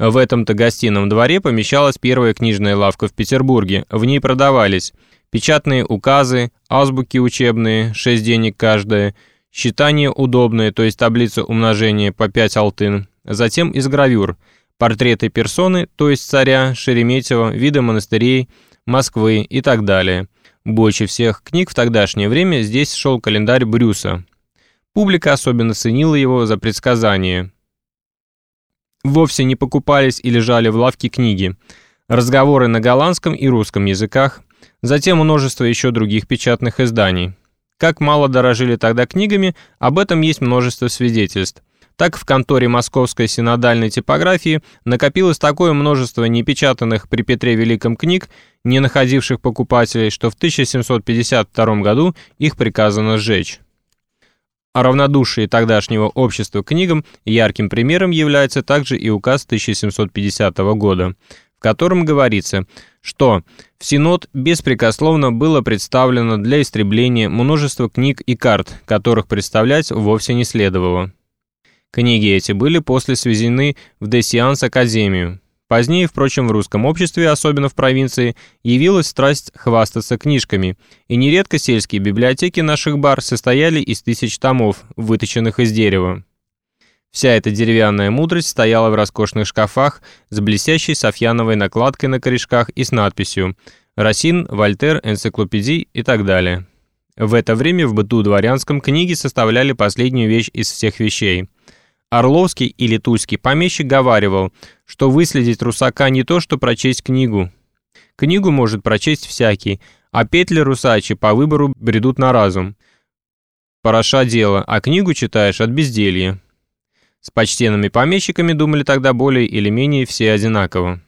В этом-то гостином дворе помещалась первая книжная лавка в Петербурге. В ней продавались печатные указы, азбуки учебные, 6 денег каждая, считание удобное, то есть таблица умножения по 5 алтын, затем из гравюр, портреты персоны, то есть царя, Шереметьева, виды монастырей, Москвы и так далее. Больше всех книг в тогдашнее время здесь шел календарь Брюса. Публика особенно ценила его за предсказания. Вовсе не покупались и лежали в лавке книги. Разговоры на голландском и русском языках, затем множество еще других печатных изданий. Как мало дорожили тогда книгами, об этом есть множество свидетельств. Так в конторе Московской синодальной типографии накопилось такое множество непечатанных при Петре Великом книг, не находивших покупателей, что в 1752 году их приказано сжечь. О равнодушии тогдашнего общества к книгам ярким примером является также и указ 1750 года, в котором говорится, что в Синод беспрекословно было представлено для истребления множество книг и карт, которых представлять вовсе не следовало. Книги эти были после свезены в Десианс Академию. Позднее, впрочем, в русском обществе, особенно в провинции, явилась страсть хвастаться книжками, и нередко сельские библиотеки наших бар состояли из тысяч томов, выточенных из дерева. Вся эта деревянная мудрость стояла в роскошных шкафах с блестящей софьяновой накладкой на корешках и с надписью «Росин, Вольтер, энциклопедий» и так далее. В это время в быту дворянском книги составляли последнюю вещь из всех вещей – Орловский или Тульский помещик говаривал, что выследить русака не то, что прочесть книгу. Книгу может прочесть всякий, а петли русачи по выбору бредут на разум. Пороша дело, а книгу читаешь от безделья. С почтенными помещиками думали тогда более или менее все одинаково.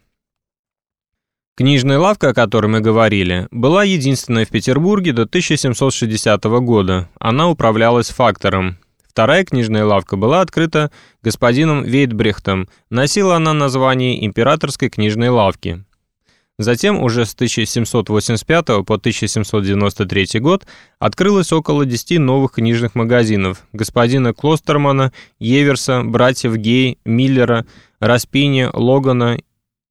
Книжная лавка, о которой мы говорили, была единственная в Петербурге до 1760 года. Она управлялась фактором, Вторая книжная лавка была открыта господином Вейтбрехтом. Носила она название императорской книжной лавки. Затем уже с 1785 по 1793 год открылось около 10 новых книжных магазинов господина Клостермана, Еверса, братьев Гей, Миллера, Распини, Логана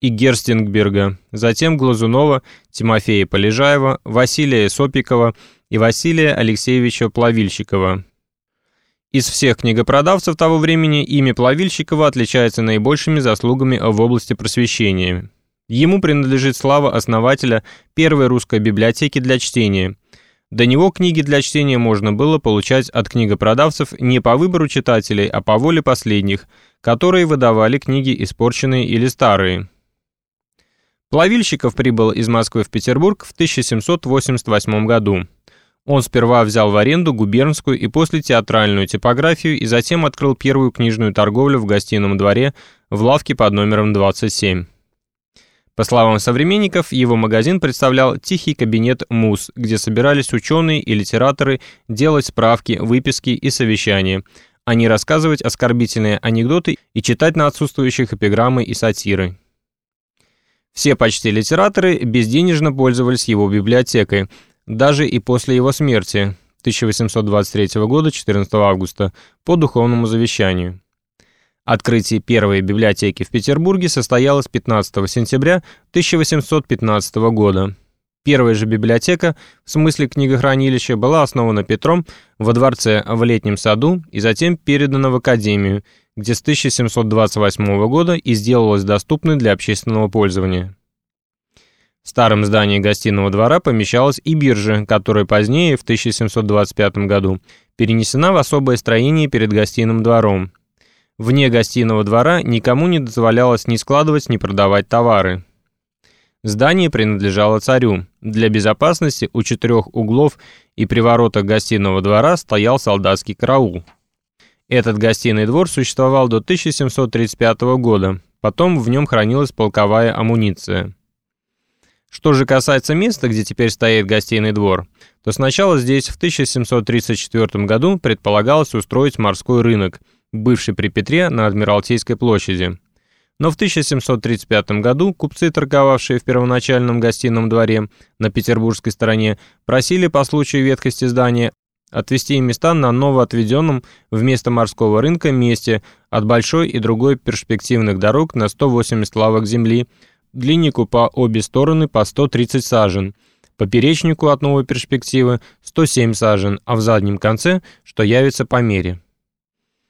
и Герстингберга, затем Глазунова, Тимофея Полежаева, Василия Сопикова и Василия Алексеевича Плавильщикова. Из всех книгопродавцев того времени имя Плавильщикова отличается наибольшими заслугами в области просвещения. Ему принадлежит слава основателя первой русской библиотеки для чтения. До него книги для чтения можно было получать от книгопродавцев не по выбору читателей, а по воле последних, которые выдавали книги испорченные или старые. Плавильщиков прибыл из Москвы в Петербург в 1788 году. Он сперва взял в аренду губернскую и после театральную типографию и затем открыл первую книжную торговлю в гостином дворе в лавке под номером 27. По словам современников, его магазин представлял тихий кабинет МУС, где собирались ученые и литераторы делать справки, выписки и совещания, а не рассказывать оскорбительные анекдоты и читать на отсутствующих эпиграммы и сатиры. Все почти литераторы безденежно пользовались его библиотекой – даже и после его смерти 1823 года 14 августа по духовному завещанию. Открытие первой библиотеки в Петербурге состоялось 15 сентября 1815 года. Первая же библиотека, в смысле книгохранилища, была основана Петром во дворце в Летнем саду и затем передана в Академию, где с 1728 года и сделалась доступной для общественного пользования. В старом здании гостиного двора помещалась и биржа, которая позднее, в 1725 году, перенесена в особое строение перед гостиным двором. Вне гостиного двора никому не дозволялось ни складывать, ни продавать товары. Здание принадлежало царю. Для безопасности у четырех углов и при воротах гостиного двора стоял солдатский караул. Этот гостиный двор существовал до 1735 года, потом в нем хранилась полковая амуниция. Что же касается места, где теперь стоит гостиный двор, то сначала здесь в 1734 году предполагалось устроить морской рынок, бывший при Петре на Адмиралтейской площади. Но в 1735 году купцы, торговавшие в первоначальном гостином дворе на петербургской стороне, просили по случаю ветхости здания отвести места на новоотведенном вместо морского рынка месте от большой и другой перспективных дорог на 180 лавок земли, длиннику по обе стороны по 130 сажен, поперечнику от новой перспективы 107 сажен, а в заднем конце, что явится по мере.